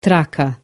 traca